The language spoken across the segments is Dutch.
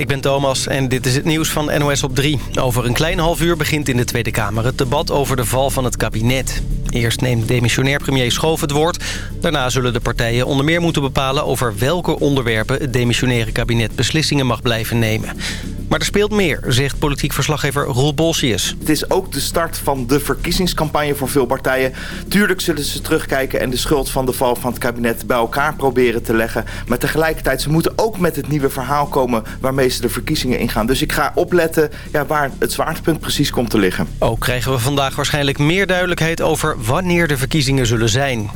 ik ben Thomas en dit is het nieuws van NOS op 3. Over een klein half uur begint in de Tweede Kamer het debat over de val van het kabinet. Eerst neemt demissionair premier Schoof het woord. Daarna zullen de partijen onder meer moeten bepalen over welke onderwerpen het demissionaire kabinet beslissingen mag blijven nemen. Maar er speelt meer, zegt politiek verslaggever Roel Bolsius. Het is ook de start van de verkiezingscampagne voor veel partijen. Tuurlijk zullen ze terugkijken en de schuld van de val van het kabinet bij elkaar proberen te leggen. Maar tegelijkertijd, ze moeten ook met het nieuwe verhaal komen waarmee ze de verkiezingen ingaan. Dus ik ga opletten ja, waar het zwaartepunt precies komt te liggen. Ook krijgen we vandaag waarschijnlijk meer duidelijkheid over wanneer de verkiezingen zullen zijn.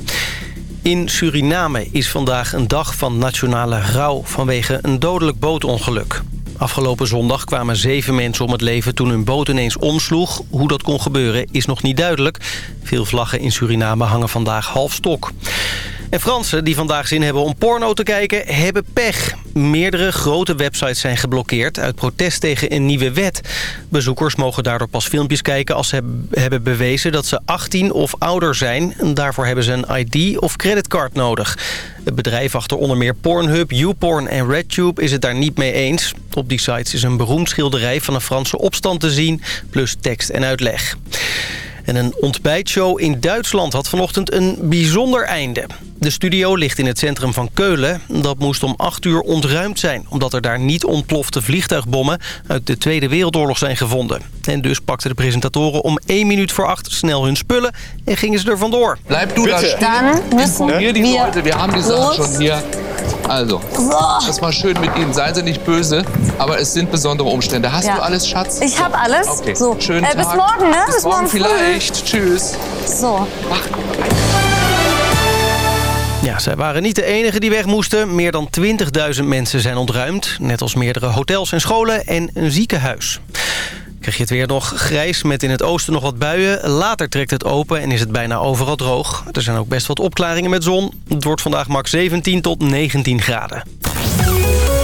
In Suriname is vandaag een dag van nationale rouw vanwege een dodelijk bootongeluk. Afgelopen zondag kwamen zeven mensen om het leven toen hun boot ineens omsloeg. Hoe dat kon gebeuren is nog niet duidelijk. Veel vlaggen in Suriname hangen vandaag half stok. En Fransen die vandaag zin hebben om porno te kijken, hebben pech. Meerdere grote websites zijn geblokkeerd uit protest tegen een nieuwe wet. Bezoekers mogen daardoor pas filmpjes kijken als ze hebben bewezen dat ze 18 of ouder zijn. En daarvoor hebben ze een ID of creditcard nodig. Het bedrijf achter onder meer Pornhub, YouPorn en RedTube is het daar niet mee eens. Op die sites is een beroemd schilderij van een Franse opstand te zien, plus tekst en uitleg. En een ontbijtshow in Duitsland had vanochtend een bijzonder einde. De studio ligt in het centrum van Keulen. Dat moest om 8 uur ontruimd zijn... omdat er daar niet ontplofte vliegtuigbommen... uit de Tweede Wereldoorlog zijn gevonden. En dus pakten de presentatoren om 1 minuut voor 8 snel hun spullen... en gingen ze er vandoor. Blijf du da. Dan müssen Hier die Leute, wir haben die Sachen schon hier. Also, das war schön mit Ihnen. Seien Sie nicht böse, aber es sind besondere Umstände. Hast Ja. du alles, Schatz? Ich hab alles. Okay. So, Schönen äh, bis morgen, ne? Bis, Bis morgen vielleicht. Tschüss. So. Ja, zij waren niet de enige die weg moesten. Meer dan 20.000 mensen zijn ontruimd. Net als meerdere hotels en scholen en een ziekenhuis. Krijg je het weer nog grijs met in het oosten nog wat buien. Later trekt het open en is het bijna overal droog. Er zijn ook best wat opklaringen met zon. Het wordt vandaag max 17 tot 19 graden.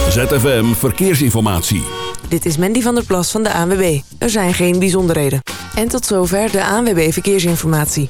ZFM Verkeersinformatie. Dit is Mandy van der Plas van de ANWB. Er zijn geen bijzonderheden. En tot zover de ANWB Verkeersinformatie.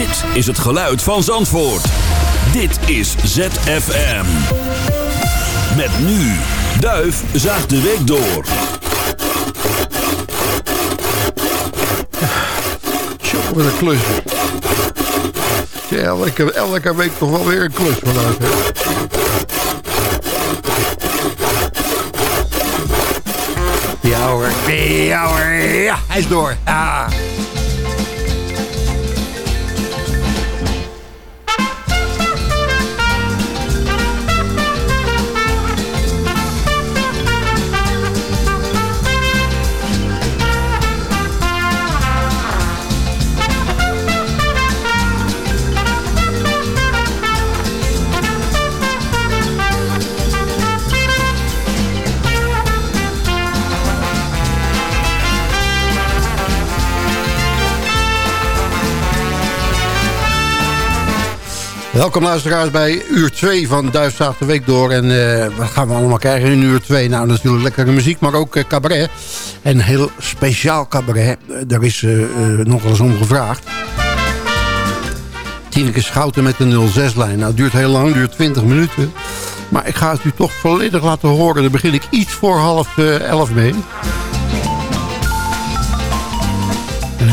Dit is het geluid van Zandvoort. Dit is ZFM. Met nu. Duif zaagt de week door. Tjoh, wat een klus. Ja, elke, elke week toch wel weer een klus vanuit. Hè? Ja hoor, ja hoor, ja, hij is door. Ah. Welkom luisteraars bij uur 2 van Duifzaag de Week door. En eh, wat gaan we allemaal krijgen in uur 2? Nou, natuurlijk lekkere muziek, maar ook eh, cabaret. En heel speciaal cabaret. Daar is eh, eh, nog wel eens om gevraagd. Tineke Schouten met de 06-lijn. Nou, duurt heel lang, duurt 20 minuten. Maar ik ga het u toch volledig laten horen. Daar begin ik iets voor half eh, elf mee.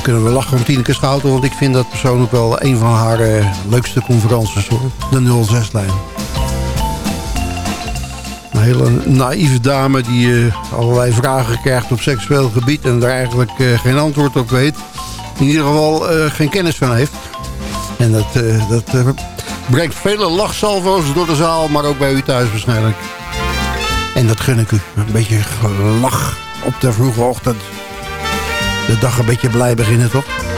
Kunnen we lachen om Tineke Schouten... want ik vind dat persoonlijk wel een van haar eh, leukste conferences, hoor. De 06-lijn. Een hele naïeve dame die eh, allerlei vragen krijgt op seksueel gebied... en daar eigenlijk eh, geen antwoord op weet. In ieder geval geen kennis van heeft. En dat, dat brengt vele lachsalvo's door de zaal... maar ook bij u thuis waarschijnlijk. En dat gun ik u. Een beetje gelach op de vroege ochtend de dag een beetje blij beginnen, toch?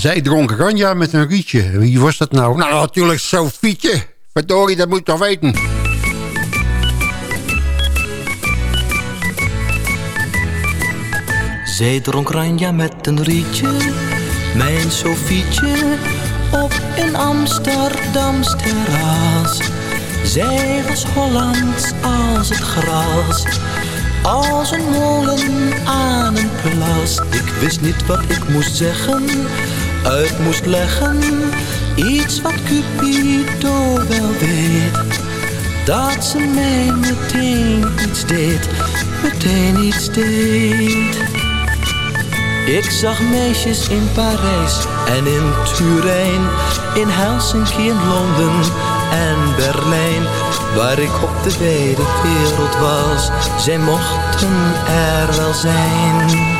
Zij dronk Ranja met een rietje. Wie was dat nou? Nou, natuurlijk Sofietje. Verdorie, dat moet je toch weten. Zij dronk Ranja met een rietje, mijn Sofietje, op een Amsterdams terras. Zij was Hollands als het gras, als een molen aan een plas. Ik wist niet wat ik moest zeggen, uit moest leggen, iets wat Cupido wel weet. Dat ze mij meteen iets deed, meteen iets deed. Ik zag meisjes in Parijs en in Turijn, in Helsinki en Londen en Berlijn, waar ik op de wereld was. Zij mochten er wel zijn.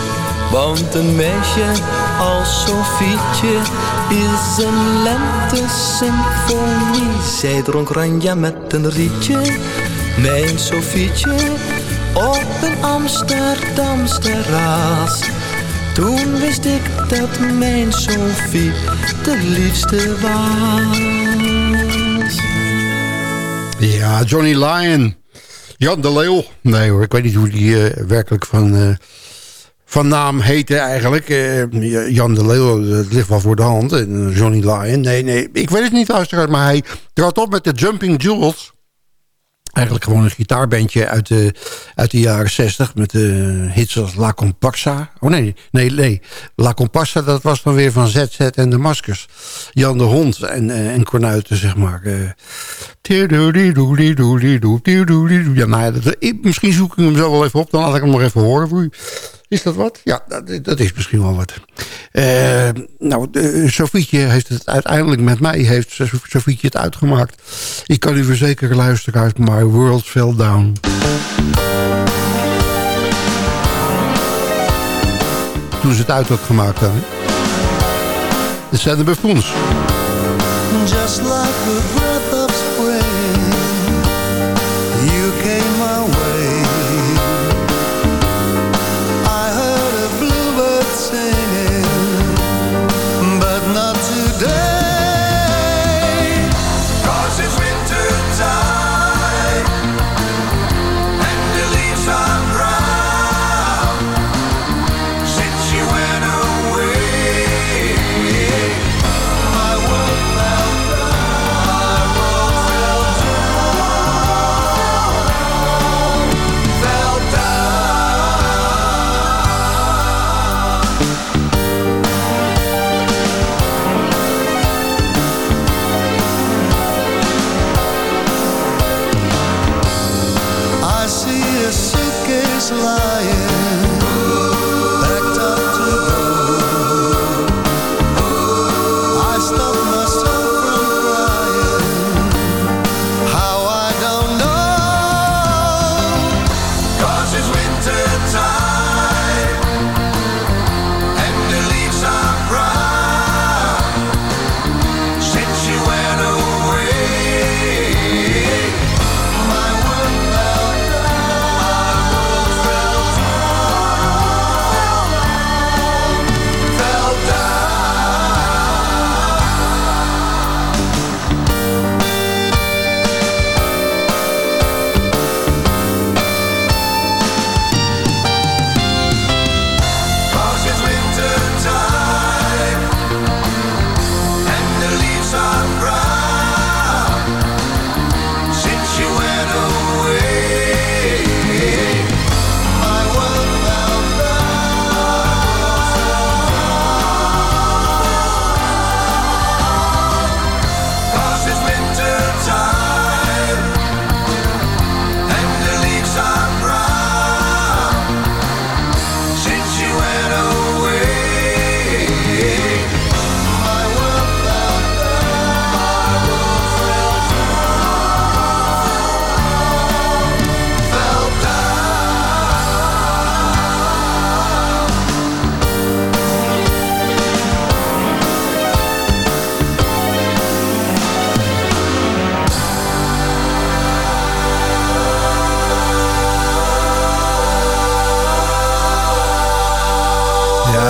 Want een meisje als Sofietje is een lente-symfonie. Zij dronk ranja met een rietje, mijn Sofietje, op een Amsterdams terras. Toen wist ik dat mijn Sofie de liefste was. Ja, Johnny Lyon. Jan de Leeuw. Nee hoor, ik weet niet hoe die uh, werkelijk van, uh, van naam heette eigenlijk. Uh, Jan de Leeuw, dat ligt wel voor de hand. Johnny Lyon. Nee, nee, ik weet het niet luisteraars, maar hij trad op met de Jumping Jewels. Eigenlijk gewoon een gitaarbandje uit de, uit de jaren 60 met de hits als La Compassa. Oh nee, nee, nee. La Compassa, dat was dan weer van ZZ en de Maskers. Jan de Hond en, en Cornuiten, zeg maar. Ja, dat, misschien zoek ik hem zo wel even op, dan laat ik hem nog even horen voor u. Is dat wat? Ja, dat, dat is misschien wel wat. Uh, nou, Sofietje heeft het uiteindelijk met mij, heeft Sofietje het uitgemaakt. Ik kan u verzekeren, luisteraars, My World Fell Down. Toen ze het uit had gemaakt dan. Zijn de buffoons. Just like the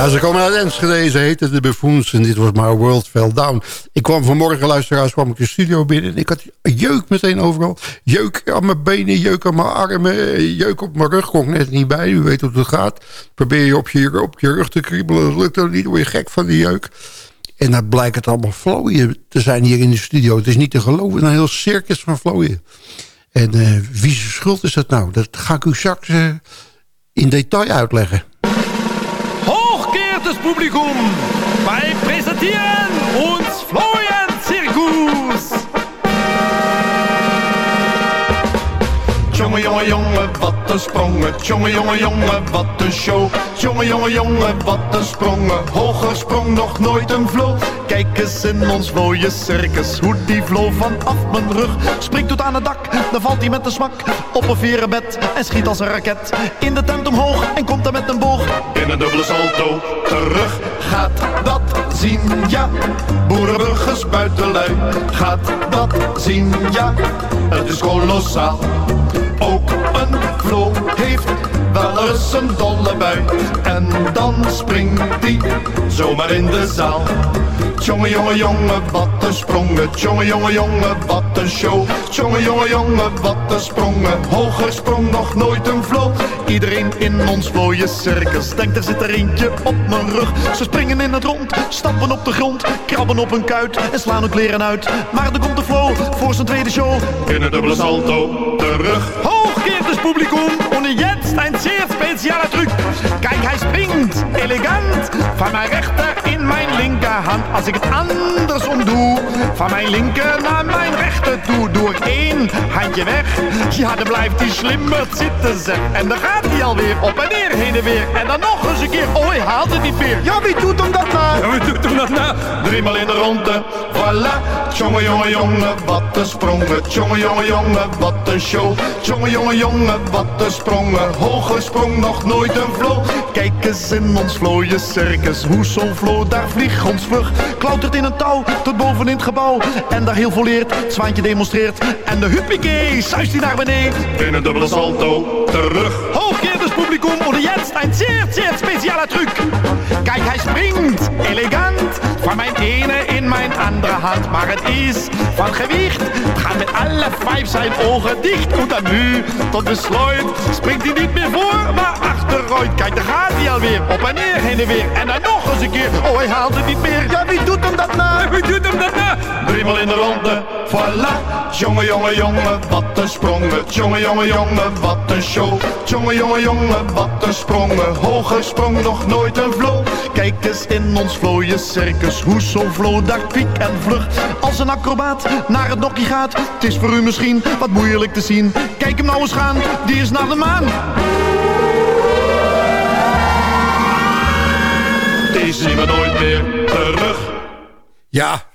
Ze komen uit Enschede. Ze heten de Buffoons en dit was My World Fell Down. Ik kwam vanmorgen, luisteraars, kwam ik de studio binnen... en ik had jeuk meteen overal. Jeuk aan mijn benen, jeuk aan mijn armen, jeuk op mijn rug. Kon ik net niet bij, u weet hoe het gaat. Probeer je op je, op je rug te kriebelen, dat lukt dan niet. word je gek van die jeuk. En dan blijkt het allemaal vlooien te zijn hier in de studio. Het is niet te geloven, een heel circus van vlooien. En uh, wie zijn schuld is dat nou? Dat ga ik u straks uh, in detail uitleggen. Hochgeehrtes Publikum, wij presentieren ons Florian Jongen, jongen, jongen, wat een sprongen. Jongen, jongen, jongen, wat een show. Jongen, jongen, jongen, wat een sprongen. Hoger sprong nog nooit een vlo. Kijk eens in ons mooie circus. Hoe die vlo vanaf mijn rug springt tot aan het dak. Dan valt hij met een smak op een verenbed. En schiet als een raket in de tent omhoog. En komt er met een boog in een dubbele salto terug. Gaat dat zien, ja. Boerenburgers buitenlui. Gaat dat zien, ja. Het is kolossaal. Ook een vlo heeft wel eens een dolle bui. En dan springt hij zomaar in de zaal. Tjonge, jonge, jonge, wat een sprongen. Tjonge, jonge, jonge, wat een show. Tjonge, jonge, jonge, wat een sprongen. Hoger sprong nog nooit een vlo. Iedereen in ons mooie circus denkt er zit er eentje op mijn rug. Ze springen in het rond, stappen op de grond, krabben op een kuit en slaan hun kleren uit. Maar er komt de flow voor zijn tweede show. In een dubbele salto terug. Hochgeertes Publikum und jetzt ein sehr spezieller Truc. Kijk, hij springt elegant van mijn rechter in mijn linkerhand. Als ik het andersom doe, van mijn linker naar mijn toe, doe ik één handje weg. Ja, dan blijft hij slimmer zitten zeg. En dan gaat hij alweer op en neer, heen en weer. En dan nog eens een keer, oh hij haalt het niet meer. Ja, wie doet hem dat nou? Ja, wie doet hem dat nou? Driemaal in de ronde, voilà. Tjonge, jonge, jonge, wat een sprongen. Tjonge, jonge, jonge, wat een show. Tjonge, jonge, jonge, wat een sprongen. Hoge sprong, nog nooit een vlo. Kijk eens in ons vlooie circus. Hoe zo'n vlo, daar vliegt ons vlug. Klautert in een touw, tot boven in het gebouw. En daar heel volleerd, het demonstreert. En de huppakee, zuist hij naar beneden. In een dubbele salto, terug. Hooggeerders publikum, und jetzt ein zeer, zeer speciale truc. Kijk, hij springt, elegant. Van mijn ene mijn andere hand. Maar het is van gewicht. Gaat met alle vijf zijn ogen dicht. En dan nu, tot besluit, springt hij niet meer voor, maar achteruit. Kijk, daar gaat hij alweer. Op en neer, heen en weer. En dan nog eens een keer. Oh, hij haalt het niet meer. Ja, wie doet hem dat nou? Wie doet hem dat nou? Driemaal in de ronde. Voilà. Jongen, jongen, jongen, wat een sprongen. Jongen, jongen, jongen, wat een show. Jongen, jongen, jongen, wat een sprongen. Hoger sprong nog nooit een vlo. Kijk eens in ons vlooie circus. Hoe zo'n vlo piek en vlug. Als een acrobaat naar het nokkie gaat. Het is voor u misschien wat moeilijk te zien. Kijk hem nou eens gaan, die is naar de maan. Die zien we nooit meer terug. Ja,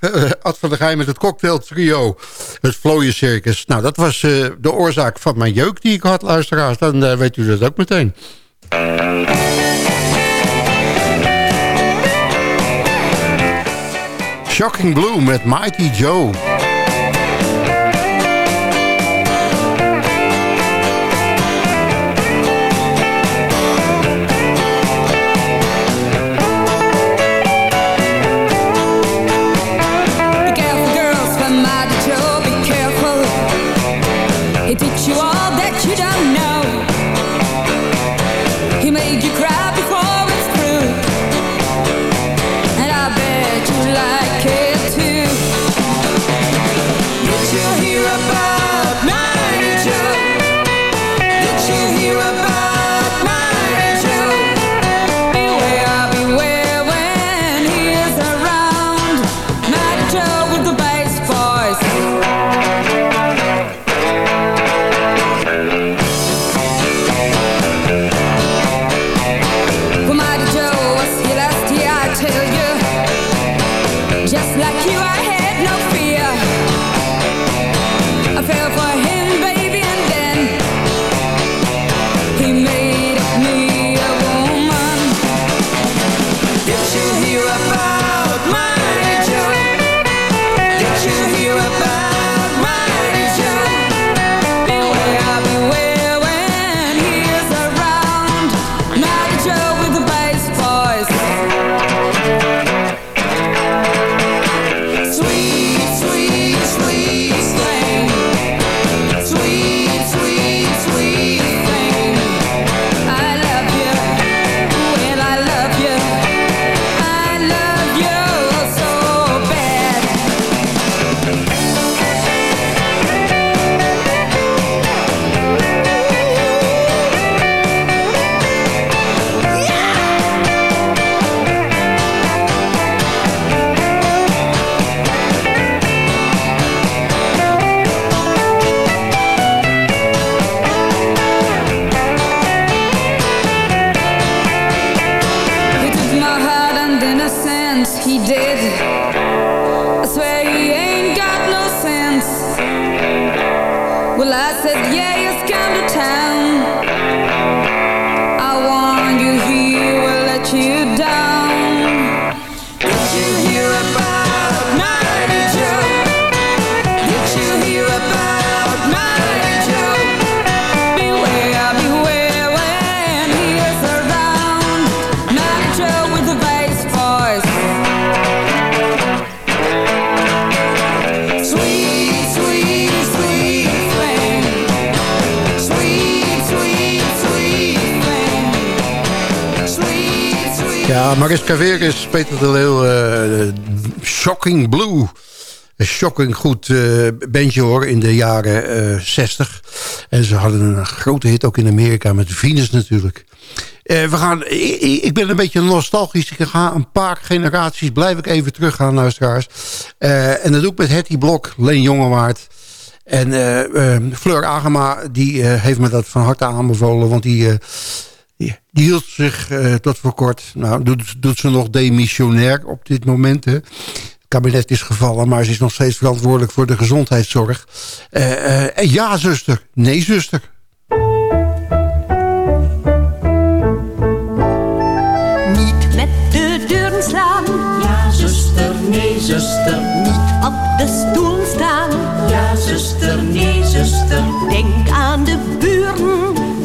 Ad van der Geij met het cocktail trio. Het Vlooien Circus. Nou, dat was uh, de oorzaak van mijn jeuk die ik had, luisteraars. Dan uh, weet u dat ook meteen. Shocking Blue met Mighty Joe. Mariska Veres, Peter de Leeuw, eh, Shocking Blue. Een shocking goed eh, bandje hoor, in de jaren eh 60. En ze hadden een grote hit ook in Amerika met Venus natuurlijk. We gaan, ik, ben een beetje nostalgisch. Ik ga een paar generaties, blijf ik even teruggaan, luisteraars. En dat doe ik met Hetty Blok, Leen Jongewaard. En Fleur Agema, die heeft me dat van harte aanbevolen. Want die, die, hield zich eh, tot voor kort... Nou, doet, doet ze nog demissionair op dit moment. Hè. Het kabinet is gevallen, maar ze is nog steeds verantwoordelijk voor de gezondheidszorg. Eh, eh, en ja, zuster. Nee, zuster. Niet met de deuren slaan. Ja, zuster, nee, zuster. Niet op de stoel staan. Ja, zuster, nee, zuster. Denk aan de buren.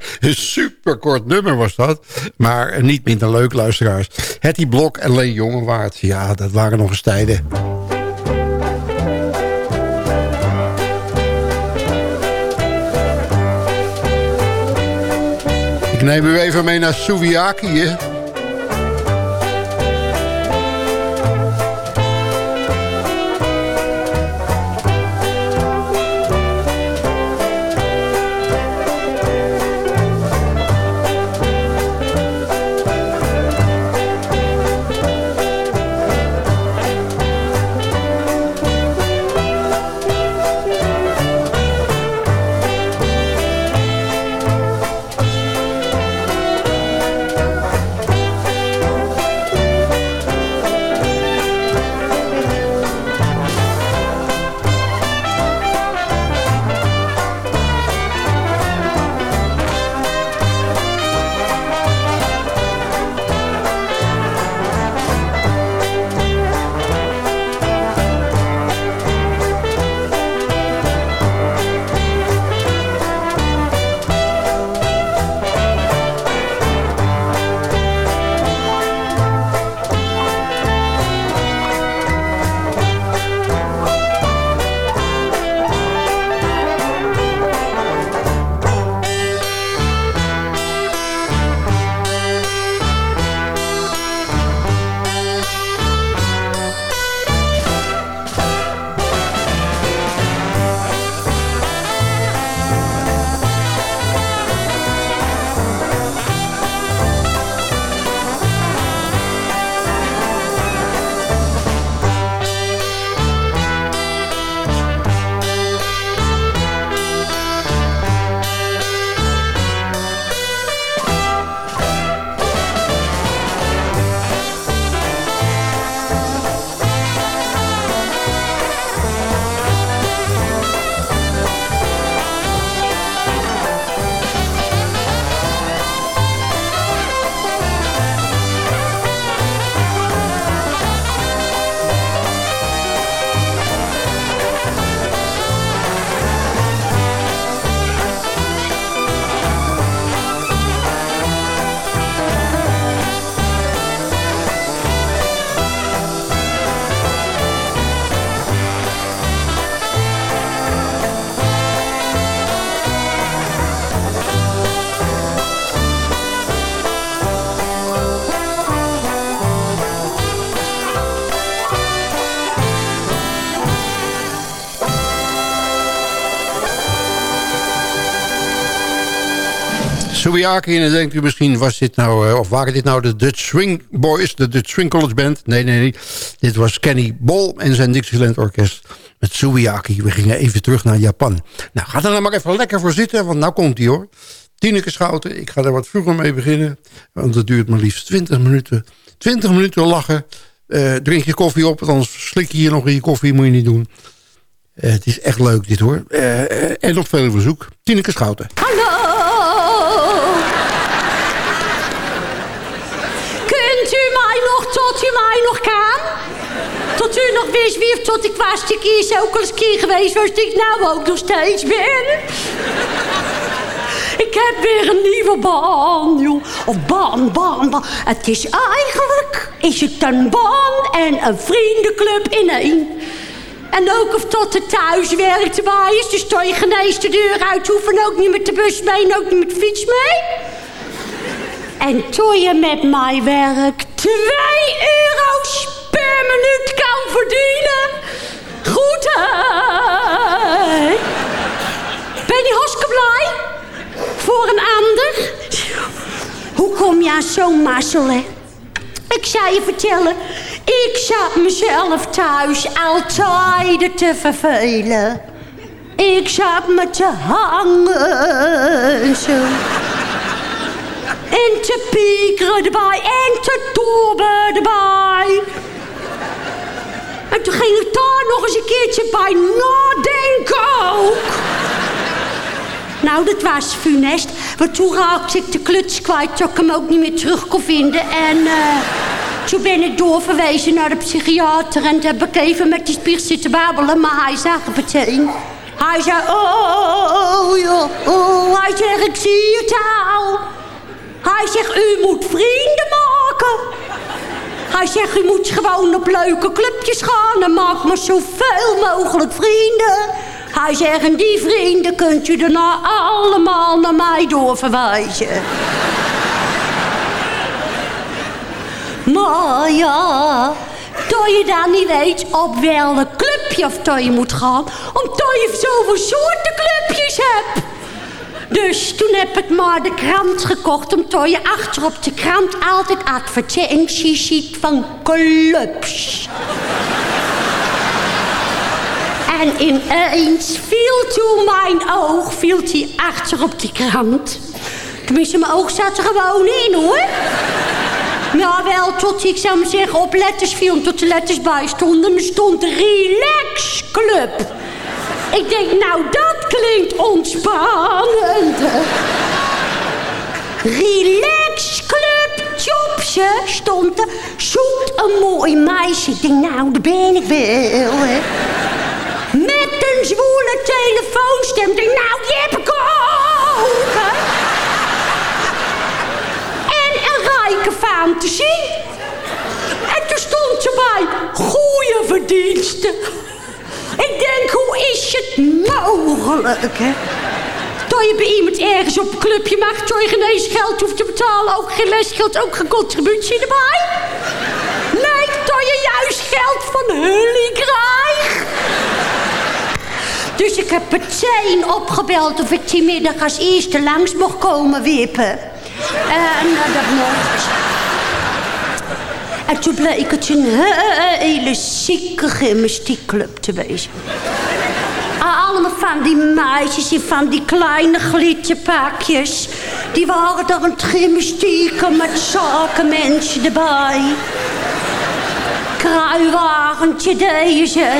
Een superkort nummer was dat. Maar niet minder leuk, luisteraars. Hetty Blok en Leen Jongewaard. Ja, dat waren nog eens tijden. Ik neem u even mee naar Suviaki, hè. En dan denkt u misschien, was dit nou, eh, of waren dit nou de Dutch Swing Boys, de Dutch Swing College Band? Nee, nee, nee. Dit was Kenny Bol en zijn Dixieland Orkest met Subiaki. We gingen even terug naar Japan. Nou, ga er nou maar even lekker voor zitten, want nou komt hij hoor. Tineke Schouten, ik ga er wat vroeger mee beginnen. Want het duurt maar liefst 20 minuten. 20 minuten lachen. Eh, drink je koffie op, anders slik je hier nog in je koffie. Moet je niet doen. Eh, het is echt leuk dit hoor. En op veel verzoek. Tineke Schouten. Hallo. Kunt u mij nog tot u mij nog kan? Tot u nog wist wie tot ik was ik eerst ook al keer geweest was ik nou ook nog steeds ben. Ik heb weer een nieuwe baan, joh. Of baan, baan, baan. Het is eigenlijk, is het een baan en een vriendenclub in één. En ook of tot de thuiswerk erbij is. Dus je geen eens de deur uit. Hoeven ook niet met de bus mee en ook niet met de fiets mee. En toen je met mij werk 2 euro's per minuut kan verdienen. Goed, hè? Ben je hartstikke blij? Voor een ander? Hoe kom je aan zo'n mazzel? Ik zou je vertellen, ik zat mezelf thuis altijd te vervelen. Ik zat me te hangen. En te piekeren erbij en te tobben erbij. En toen ging ik daar nog eens een keertje bij nadenken ook. Nou, dat was funest. Want toen raakte ik de kluts kwijt, dat ik hem ook niet meer terug kon vinden. En eh, toen ben ik doorverwezen naar de psychiater. En toen heb ik even met die spier zitten babbelen, maar hij zag het meteen. Hij zei, oh, oh, oh, oh, oh. Hij zegt, ik zie het al. Hij zegt, u moet vrienden maken. Hij zegt, u moet gewoon op leuke clubjes gaan en maak maar zoveel mogelijk vrienden. Hij zegt, en die vrienden kunt u daarna allemaal naar mij doorverwijzen. Maar ja, dat je dan niet weet op welk clubje of dat je moet gaan, omdat je zoveel soorten clubjes hebt. Dus toen heb ik maar de krant gekocht, omdat je achter op de krant altijd advertenties ziet van clubs. En ineens viel toen mijn oog, viel die achter op die krant. Tenminste, mijn oog zat er gewoon in, hoor. Nou, wel, tot ik zou zeggen op letters viel, tot de letters bij stonden. Stond Relax Club. Ik denk, nou, dat klinkt ontspannend. Relax Club stond er. Een mooi meisje. Ik denk, nou, daar ben ik wel, hè. Met een zwoele telefoonstem. Ik nou, die heb ik ook. En een rijke fantasie. En toen stond erbij, goede verdiensten. Ik denk, hoe is het mogelijk, hè? Dat je bij iemand ergens op een clubje mag... dat je geen eens geld hoeft te betalen... ook geen lesgeld, ook geen contributie erbij? Nee, dat je juist geld van jullie krijgt. Dus ik heb meteen opgebeld of ik die middag als eerste langs mocht komen wippen. En uh, dat mocht. En toen bleek het een hele zieke gymnastiekclub te wezen. Allemaal van die meisjes in van die kleine glitterpakjes. Die waren er een gymnastieken met zakenmensen erbij. Kruiwagentje deze.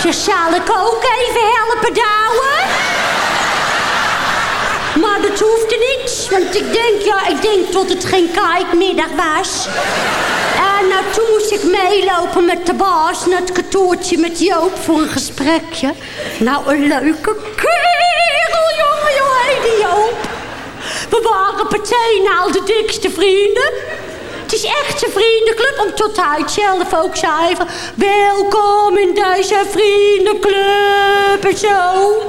Ze zal ik ook even helpen douwen? Maar dat hoefde niet, want ik denk, ja, ik denk tot het geen kijkmiddag was. En nou, toen moest ik meelopen met de baas naar het kantoortje met Joop voor een gesprekje. Nou, een leuke kerel, jongen, jongen, die Joop. We waren al de dikste vrienden. Het is echt een vriendenclub, om tot hij zelf ook zei van... Welkom in deze vriendenclub en zo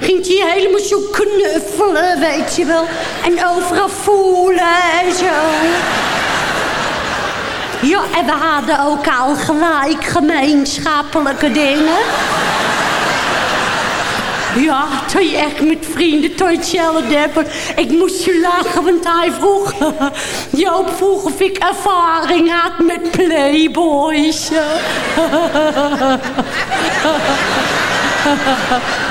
ging hij helemaal zo knuffelen, weet je wel. En overal voelen en zo. Ja, en we hadden ook al gelijk gemeenschappelijke dingen. Ja, toen je echt met vrienden tot hetzelfde hebt. Ik moest je lachen, want hij vroeg... Joop vroeg of ik ervaring had met playboys.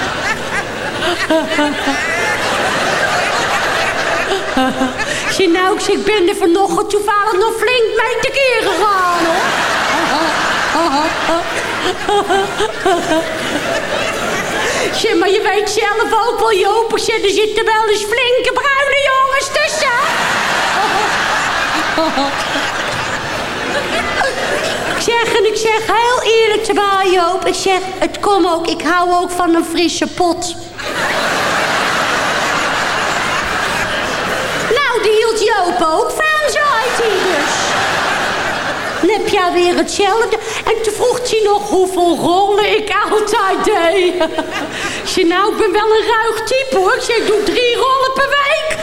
Zie nou, ik ben er vanochtend toevallig nog flink mee tekeer gegaan, hoor. Zeg, maar je weet zelf ook wel, Joop, er zitten wel eens flinke bruine jongens tussen. Ik zeg, en ik zeg heel eerlijk erbij, Joop. Ik zeg, het kom ook, ik hou ook van een frisse pot. Nou, die hield Joop ook van, zei hij dus. Jij weer hetzelfde. En toen vroeg hij nog hoeveel rollen ik altijd deed. Ik zei, nou, ik ben wel een ruig type, hoor. Ik zeg, ik doe drie rollen per week.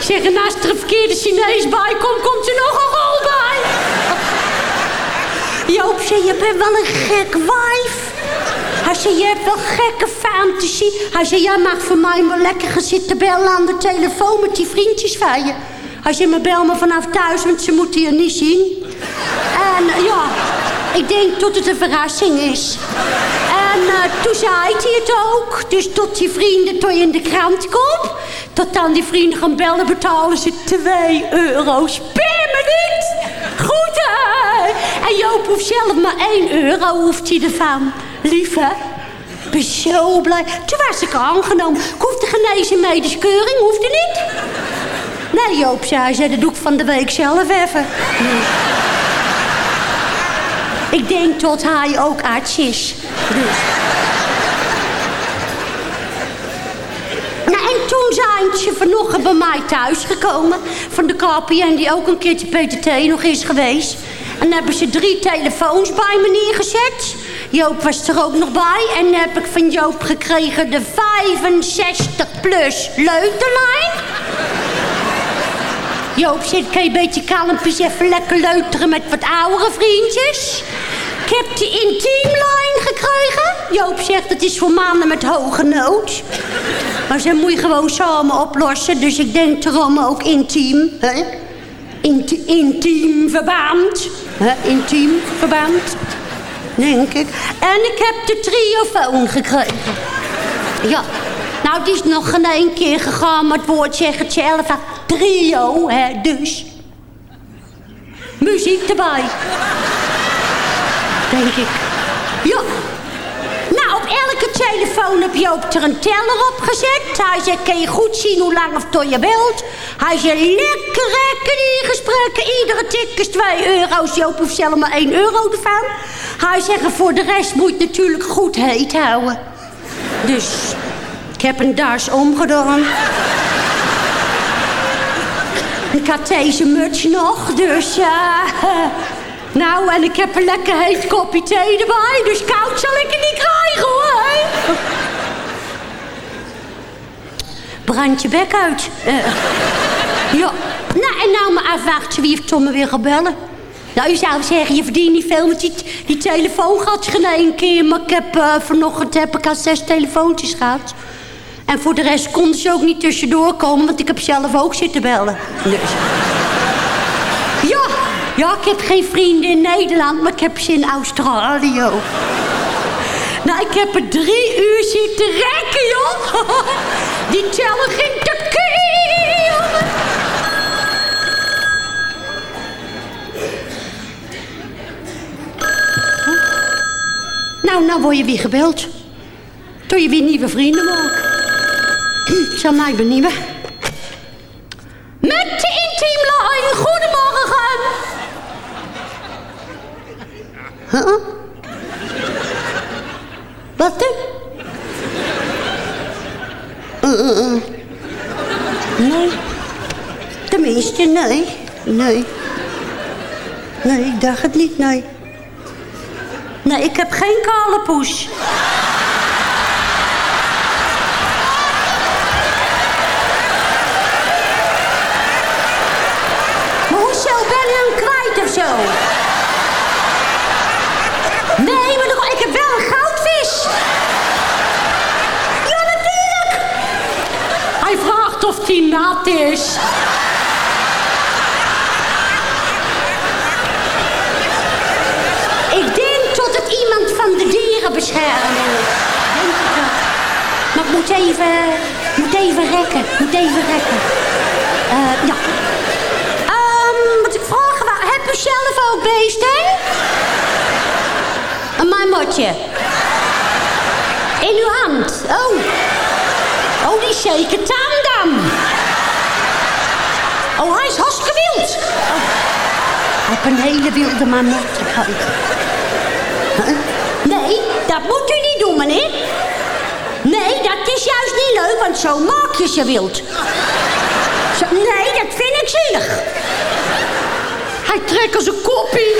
Zeg, en als er een verkeerde Chinees bij komt, komt er nog een rol bij. Joop zei, je bent wel een gek wijf. Zei, je hebt wel gekke fantasie. Hij zei, jij mag voor mij wel lekker gaan zitten bellen aan de telefoon met die vriendjes van je. Hij zei, maar bel me vanaf thuis, want ze moeten je niet zien. En eh, ja, ik denk dat het een verrassing is. En eh, toen zei hij het ook. Dus tot die vrienden toen je in de krant komt. Tot dan die vrienden gaan bellen, betalen ze 2 euro. Speel me niet! Goed? En Joop hoeft zelf maar 1 euro hoeft hij ervan. Lief hè? Ik ben zo blij. Toen was ik aangenomen. Ik hoefde genezen medisch keuring, hoefde niet. Nee, Joop zei, zei, dat doe ik van de week zelf even. Ik denk dat hij ook arts is. Nou, en toen zijn ze vanochtend bij mij thuis gekomen. Van de KPN, die ook een keertje PTT nog is geweest. En hebben ze drie telefoons bij me neergezet. Joop was er ook nog bij. En heb ik van Joop gekregen de 65 plus leuterlijn. Joop zegt, kan je een beetje kalmpjes even lekker leuteren met wat oudere vriendjes? Ik heb de intiemlijn gekregen. Joop zegt, het is voor mannen met hoge nood. Maar ze moet je gewoon samen oplossen. Dus ik denk erom ook intiem. Hè? Inti intiem verband. Hè? Intiem verband. Denk ik. En ik heb de triofoon gekregen. Ja. Nou, die is nog geen één keer gegaan, maar het woord zegt het zelf. Trio, hè, dus. Muziek erbij. Denk ik. Ja. Op elke telefoon heb je ook er een teller opgezet. Hij zegt, kan je goed zien hoe lang of tot je wilt. Hij zegt, lekker rekken die gesprekken. Iedere tik is 2 euro's. Joop hoeft zelf maar 1 euro ervan. Hij zegt, voor de rest moet je natuurlijk goed heet houden. Dus, ik heb een das omgedaan. Ik had deze muts nog, dus... eh, nou, en ik heb een lekker heet kopje thee erbij. Dus koud zal ik het niet krijgen, hoor. Brand je bek uit. Eh, ja. Nou, en nou maar afwachten wie heeft Tom weer gaat bellen. Nou, je zou zeggen, je verdient niet veel met die, die telefoon gehad geen één keer. Maar ik heb uh, vanochtend heb ik al zes telefoontjes gehad. En voor de rest konden ze ook niet tussendoor komen, want ik heb zelf ook zitten bellen. Dus. Ja, ik heb geen vrienden in Nederland, maar ik heb ze in Australië. Nou, ik heb er drie uur zitten rekken, joh. Die tellen ging te keel. Nou, nou word je weer gebeld. Toen je weer nieuwe vrienden maakt. Ik zal mij benieuwen. Met Huh? Wat dan? Uh, uh, uh. Nee. Tenminste, nee. Nee. Nee, ik dacht het niet, nee. Nee, ik heb geen kale poes. Maar hoezo ben je hem kwijt of zo? Nee, maar nog, ik heb wel een goudvis. Ja, natuurlijk. Hij vraagt of die nat is. Ik denk dat het iemand van de dierenbescherming is. Maar ik moet even, moet even rekken, moet even rekken. Eh, ja. Ehm, um, wat ik vraag, heb u zelf ook beesten? In uw hand. Oh. Oh, die zeker tam dan. Oh, hij is hartstikke wild. Oh. Een hele wilde marmot. Huh? Nee, dat moet u niet doen, meneer. Nee, dat is juist niet leuk, want zo maak je ze wild. Nee, dat vind ik zielig. Hij trekt als een koppie.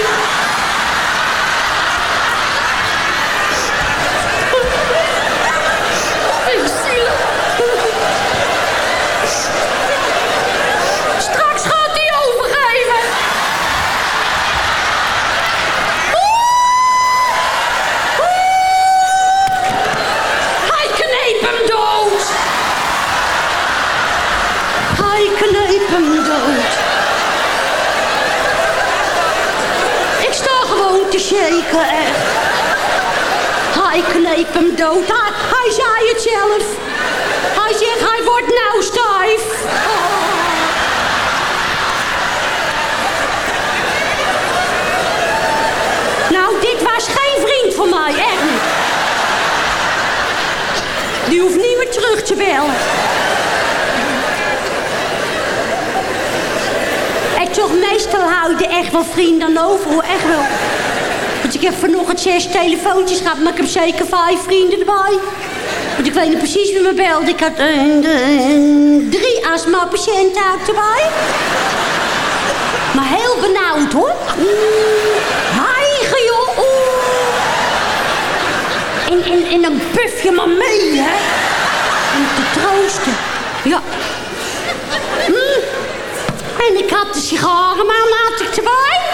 Shaken, echt. Hij kneep hem dood. Hij, hij zei het zelf. Hij zegt, hij wordt nou stijf. Nou, dit was geen vriend van mij, echt niet. Die hoeft niet meer terug te bellen. En toch meestal hou je er echt wel vrienden over. Echt wel. Ik heb vanochtend zes telefoontjes gehad, maar ik heb zeker vijf vrienden erbij. Want ik weet niet precies wie me belde. Ik had de- drie astma-patiënten erbij. Maar heel benauwd, hoor. Hijgen, joh. En, en, en dan puf je maar mee, hè. Om te troosten. Ja. Mm. En ik had de sigarenman ik erbij.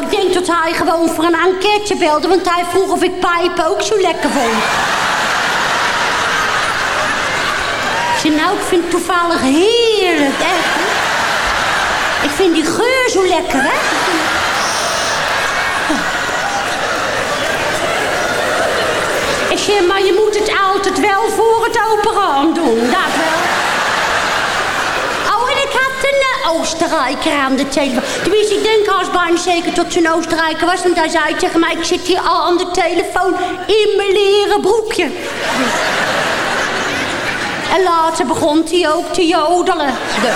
Ik denk dat hij gewoon voor een enquête belde, want hij vroeg of ik pijpen ook zo lekker vond. Zei, nou, ik vind het toevallig heerlijk, echt. Ik vind die geur zo lekker, hè. Ik maar je moet het altijd wel voor het open raam doen, dat wel. Oh, en ik had een eh, Oostenrijker aan de telefoon. Tenminste, ik denk als bijna zeker dat ze een Oostenrijker was. Want hij zei tegen mij, ik zit hier al aan de telefoon in mijn leren broekje. En later begon hij ook te jodelen. De-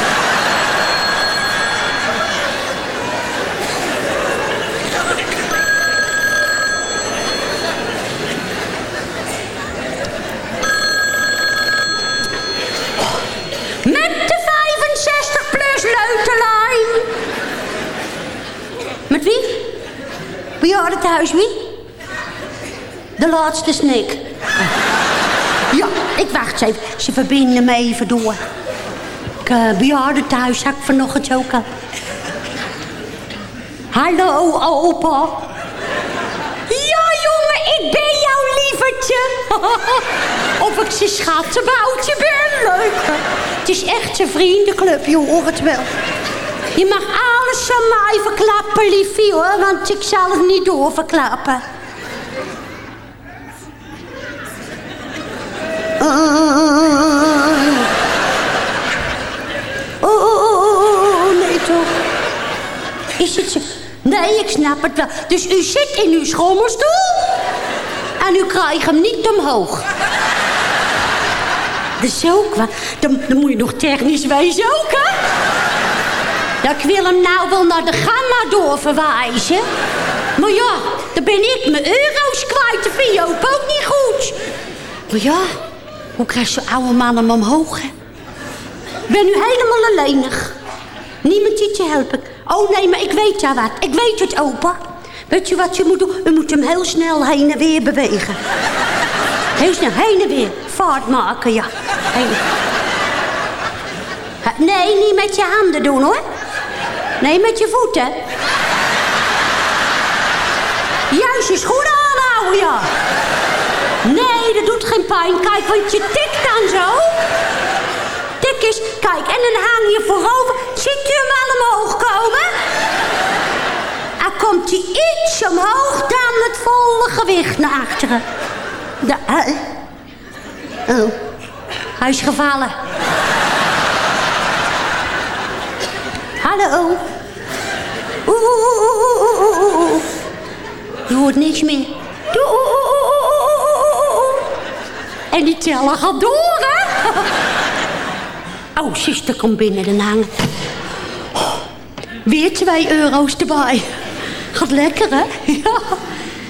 Met de 65 plus leuterlijn. Met wie? Bejaardentehuis wie? De laatste snik. Ja, ik wacht even. Ze verbinden me even door. Ik, uh, bejaardentehuis had ik vanochtend ook al. Hallo, opa. Ja, jongen, ik ben jouw lievertje. of ik zijn schattenboutje ben. Leuk. Het is echt een vriendenclub, je hoort het wel. Je mag alles van mij verklappen, liefie, hoor. Want ik zal het niet doorverklappen. Oh, oh, oh, oh, oh, nee toch. Is het zo? Nee, ik snap het wel. Dus u zit in uw schommelstoel en u krijgt hem niet omhoog. Dat is ook wat. Dan, dan moet je nog technisch wezen ook, hè? Ja, ik wil hem nou wel naar de gamma doorverwijzen. Maar ja, dan ben ik mijn euro's kwijt. Dat vind je ook niet goed. Maar ja, hoe krijgt zo'n oude man hem omhoog, hè? Ik ben nu helemaal alleenig. Niemand die te helpen. Oh nee, maar ik weet ja wat. Ik weet het, opa. Weet je wat je moet doen? U moet hem heel snel heen en weer bewegen. Heel snel, heen en weer. Vaart maken, ja. Nee, niet met je handen doen, hoor. Nee, met je voeten. Juist je schoenen aanhouden, ja. Geen pijn. Kijk, want je tikt dan zo. Tik dus, kijk, en dan hang je voorover. Ziet u hem al omhoog komen? Dan komt hij iets omhoog, dan het volle gewicht naar achteren. Da eh. Oh, hij is gevallen. Hallo. Oeh, oeh, oeh, oeh, oeh. Je hoort niks meer. Doe, oeh, oeh, oeh, oeh, oeh, oeh. En die teller gaat door, hè? Oh, zuster komt binnen en hangen. Weer twee euro's erbij. Gaat lekker, hè? Ja.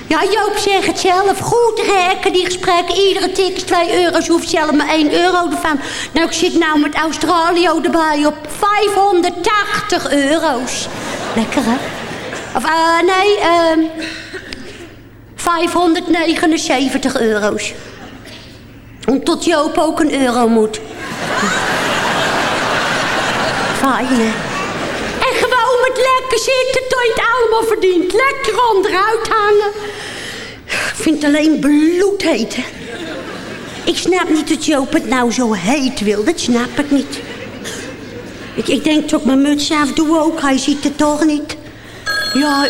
Ja, Joop zegt het zelf. Goed rekken, die gesprekken. Iedere tik is 2 euro's. Je hoeft zelf maar 1 euro ervan. Nou, ik zit nou met Australië erbij op 580 euro's. Lekker, hè? Of, eh, nee, ehm 579 euro's. Tot Joop ook een euro moet. Fijn, hè? En gewoon met lekker zitten tot je het allemaal verdient. Lekker onderuit hangen. Ik vind het alleen bloedheet, hè. Ik snap niet dat Joop het nou zo heet wil. Dat snap ik niet. Ik, ik denk toch mijn muts af doe ook. Hij ziet het toch niet. Ja.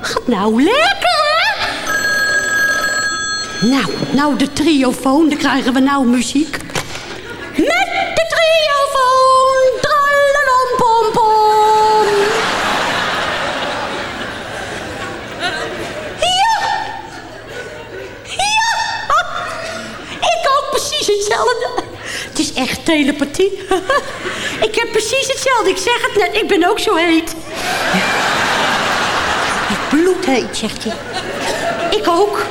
Gaat nou lekker? Nou, nou de triofoon. Dan krijgen we nou muziek. Met de triofoon. Trallalom pom pom. Ja. Ja. Ik ook precies hetzelfde. Het is echt telepathie. Ik heb precies hetzelfde. Ik zeg het net. Ik ben ook zo heet. Bloedheet, zegt hij. Ik ook.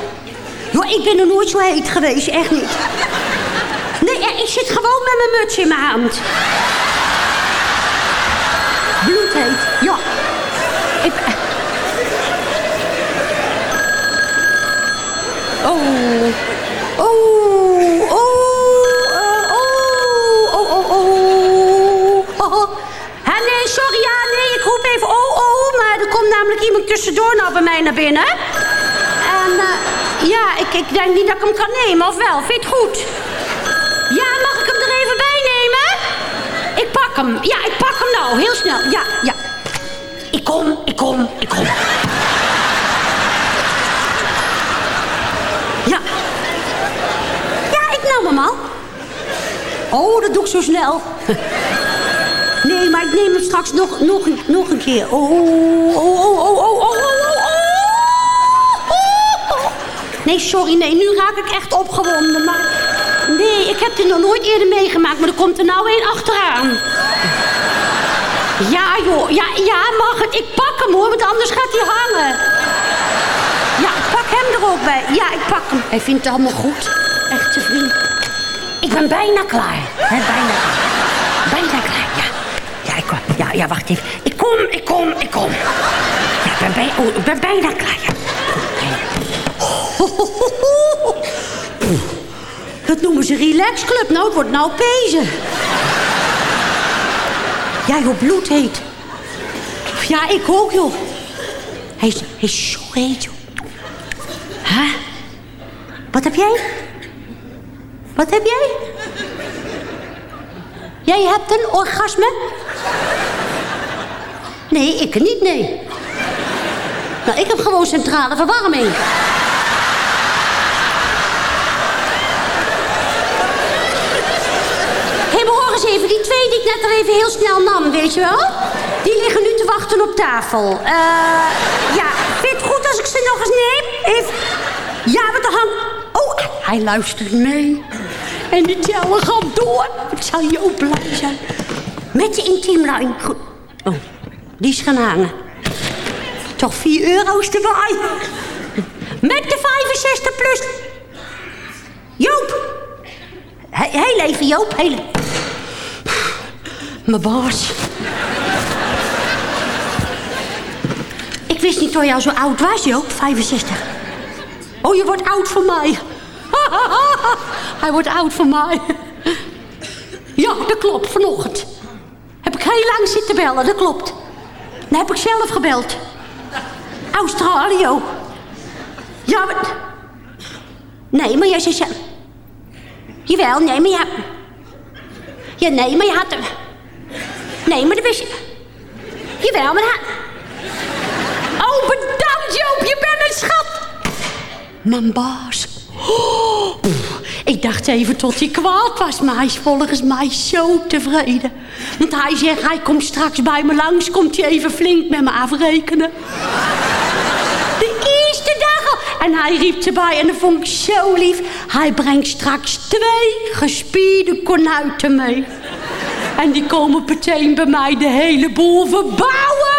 Ik ben er nooit zo heet geweest. Echt niet. Nee, ik zit gewoon met mijn muts in mijn hand. Bloedheet, ja. Ik... Oh. Oh. Oh. Oh. Oh. Oh. Oh. Oh. Sorry, ja, nee, ik roep even oh, oh, maar er komt namelijk iemand tussendoor nou bij mij naar binnen. Ja, ik, ik denk niet dat ik hem kan nemen, of wel? Vind je het goed? Ja, mag ik hem er even bij nemen? Ik pak hem. Ja, ik pak hem nou. Heel snel. Ja, ja. Ik kom, ik kom, ik kom. Ja. Ja, ik nam hem al. Oh, dat doe ik zo snel. Nee, maar ik neem hem straks nog, nog, nog een keer. Oh, oh, oh, oh, oh, oh. oh. Nee, sorry, nee, nu raak ik echt opgewonden. Maar nee, ik heb dit nog nooit eerder meegemaakt, maar er komt er nou een achteraan. Ja, joh, ja, ja, mag het. Ik pak hem hoor, want anders gaat hij hangen. Ja, ik pak hem er ook bij. Ja, ik pak hem. Hij vindt het allemaal goed. Echte vriend. Ik ben bijna klaar. Hè, bijna klaar. Bijna klaar, ja. Ja, ik kom. Ja, ja, wacht even. Ik kom, ik kom, ik kom. Ja, ik ben, oh, ik ben bijna klaar, ja. Dat noemen ze relaxclub. Nou, het wordt nou pezen. Ja, joh, bloed heet. Ja, ik ook, joh. Hij is, hij is joh. Huh? Wat heb jij? Wat heb jij? Jij hebt een orgasme? Nee, ik niet, nee. Nou, ik heb gewoon centrale verwarming. Hé, maar hoor eens die twee die ik net er even heel snel nam, weet je wel? Die liggen nu te wachten op tafel. Eh, ja, vind je het goed als ik ze nog eens neem? Ja, met de hand... Oh, hij luistert mee. En die teller gaat door. Ik zal je ook blij zijn. Met intiemlijn. Goed. Oh, die is gaan hangen. Toch 4 euro's erbij. Met de 65 plus. Joop. He- Heel even, Joop. Mijn baas. Ik wist niet dat al zo oud was, Joop. 65. Oh, je wordt oud voor mij. Hij wordt oud voor mij. Ja, dat klopt, vanochtend. Heb ik heel lang zitten bellen, dat klopt. Dan heb ik zelf gebeld. Australië. Ja, maar... Nee, maar jij zei. Jawel, nee, maar ja... Ja, nee, maar je had. Nee, maar dat wist je... Jawel, maar hij... Oh, bedankt Joop, je bent een schat! Mijn baas. Oh, ik dacht even tot hij kwaad was, maar hij is volgens mij zo tevreden. Want hij zegt, hij komt straks bij me langs, komt hij even flink met me afrekenen. De eerste dag al. En hij riep erbij en dat vond ik zo lief. Hij brengt straks twee gespierde konuiten mee. En die komen meteen bij mij de hele boel verbouwen.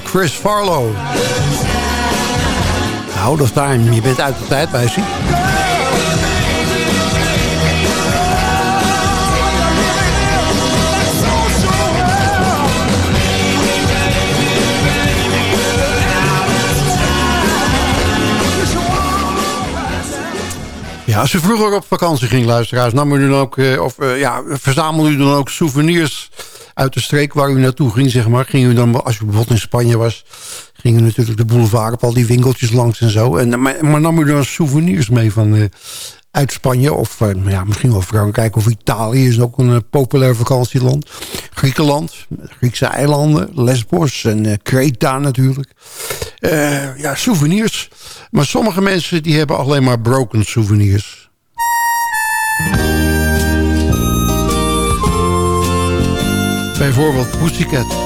Chris Farlow. Out of time. Je bent uit de tijd, wijs ik. Ja, als u vroeger op vakantie ging, luisteraars, nam u dan ook, eh, of eh, ja, verzamelde u dan ook souvenirs uit de streek waar u naartoe ging, zeg maar. Ging u dan, als u bijvoorbeeld in Spanje was, ging u natuurlijk de boulevard op al die winkeltjes langs en zo. En, maar, maar nam u dan souvenirs mee van, eh, uit Spanje of eh, ja, misschien wel Frankrijk of Italië is ook een eh, populair vakantieland. Griekenland, Griekse eilanden, Lesbos en eh, Kreta natuurlijk. Ja, souvenirs. Maar sommige mensen die hebben alleen maar broken souvenirs. Bijvoorbeeld Pussycat.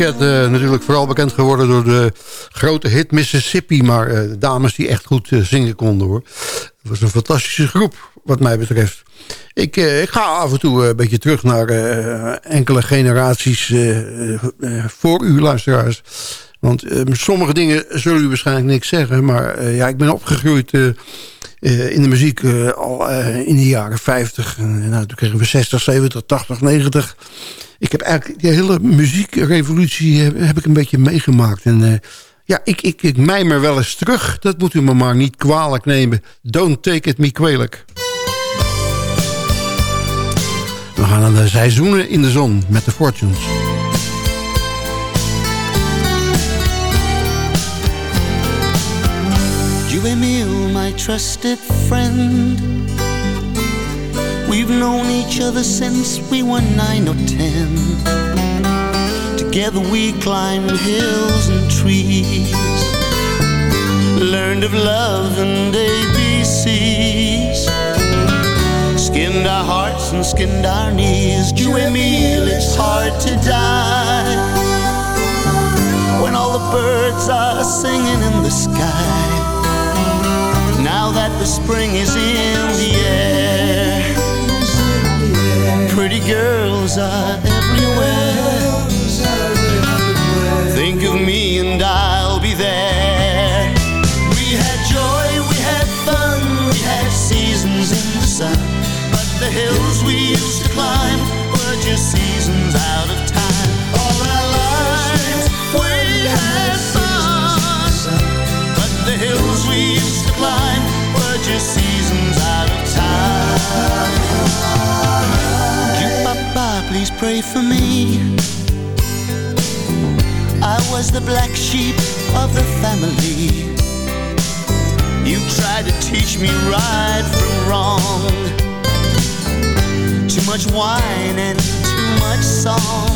Uh, natuurlijk vooral bekend geworden door de grote hit Mississippi. Maar uh, dames die echt goed uh, zingen konden hoor. Het was een fantastische groep wat mij betreft. Ik, ik ga af en toe een beetje terug naar enkele generaties voor u luisteraars. Want sommige dingen zullen u waarschijnlijk niks zeggen. Maar ja, ik ben opgegroeid in de muziek al in de jaren 50. En, nou, toen kregen we 60, 70, 80, 90 ik heb eigenlijk de hele muziekrevolutie heb, ik een beetje meegemaakt. En uh, ja, ik, ik, ik mijmer wel eens terug. Dat moet u me maar niet kwalijk nemen. Don't take it me kwalijk. We gaan naar de seizoenen in de zon met de Fortunes. You Emil, my trusted friend We've known each other since we were nine or ten. Together we climbed hills and trees, learned of love and ABCs, skinned our hearts and skinned our knees. You and me, it's hard to die when all the birds are singing in the sky. Now that the spring is in the air Pretty girls are everywhere. Think of me and I'll be there. We had joy, we had fun, we had seasons in the sun. But the hills we used to climb were just seasons out of time. All our lives we had fun. But the hills we used to climb were just seasons out of time pray for me. I was the black sheep of the family. You tried to teach me right from wrong. Too much wine and too much song.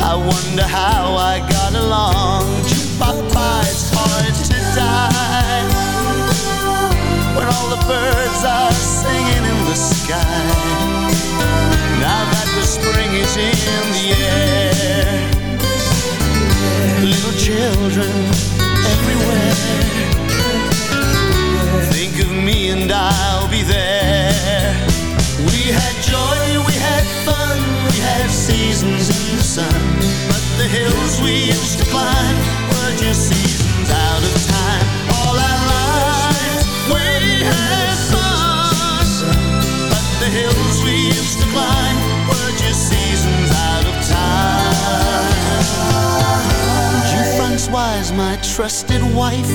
I wonder how I got along. Papa, it's hard to die when all the birds are singing in the sky. That the spring is in the air. Little children everywhere. Think of me and I'll be there. We had joy, we had fun We had seasons in the sun. But the hills we used to climb Were just seasons out of time trusted wife.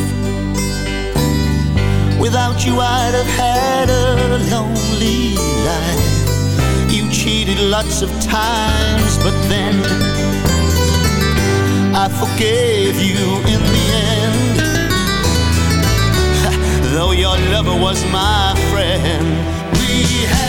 Without you, I'd have had a lonely life. You cheated lots of times, but then I forgave you in the end. Though your lover was my friend, we had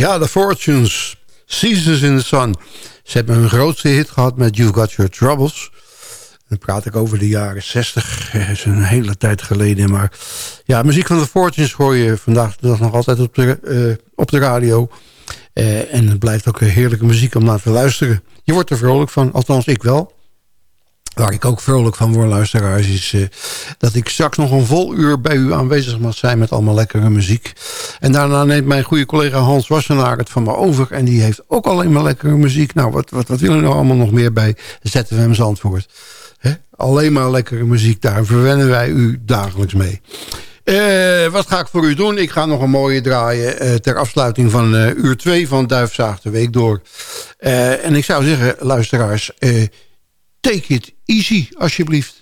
Ja, The Fortunes, Seasons in the Sun. Ze hebben hun grootste hit gehad met You Got Your Troubles. Dan praat ik over de jaren 60. Dat is een hele tijd geleden. Maar ja, muziek van de Fortunes hoor je vandaag de dag nog altijd op de, uh, op de radio. Uh, en het blijft ook heerlijke muziek om naar te luisteren. Je wordt er vrolijk van, althans ik wel. Waar ik ook vrolijk van word, luisteraars, is eh, dat ik straks nog een vol uur bij u aanwezig mag zijn met allemaal lekkere muziek. En daarna neemt mijn goede collega Hans Wassenaar het van me over. En die heeft ook alleen maar lekkere muziek. Nou, wat, wat, wat wil nou allemaal nog meer bij ZFM Zandvoort? He? Alleen maar lekkere muziek, daar verwennen wij u dagelijks mee. Eh, wat ga ik voor u doen? Ik ga nog een mooie draaien eh, ter afsluiting van uur 2 van Duifzaag de Week door. en ik zou zeggen, luisteraars... Take It Easy, alsjeblieft.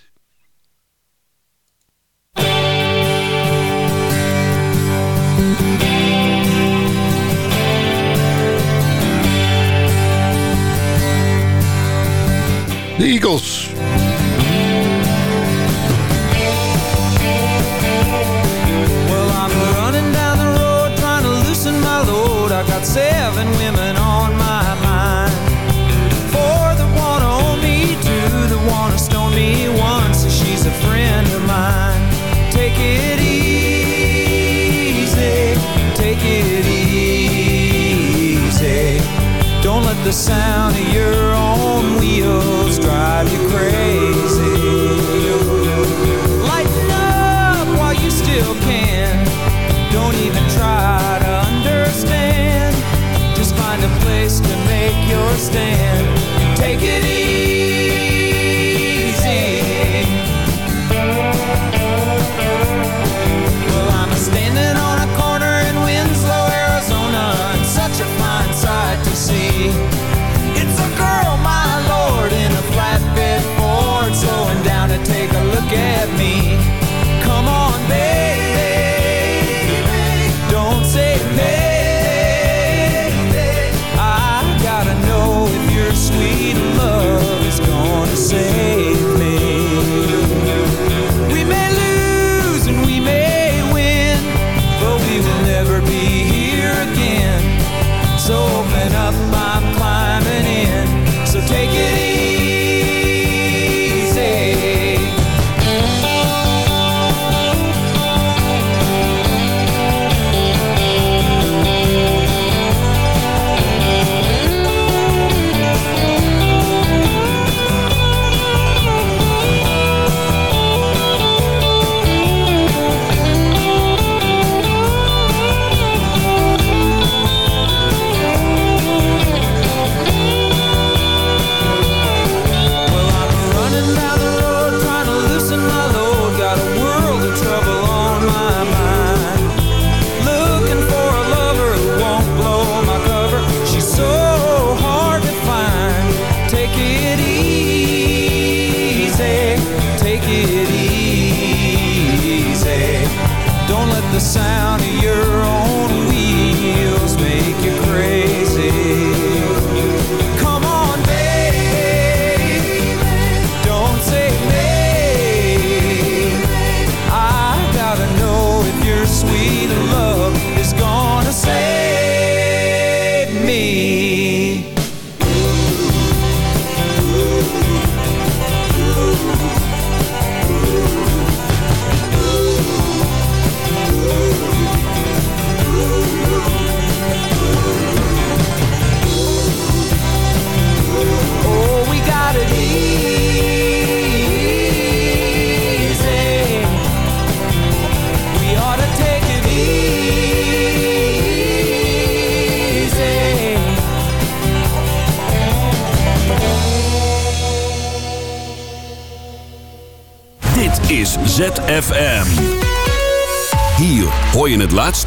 De Eagles. Well, I'm running down the road trying to loosen my load. I got the sound of your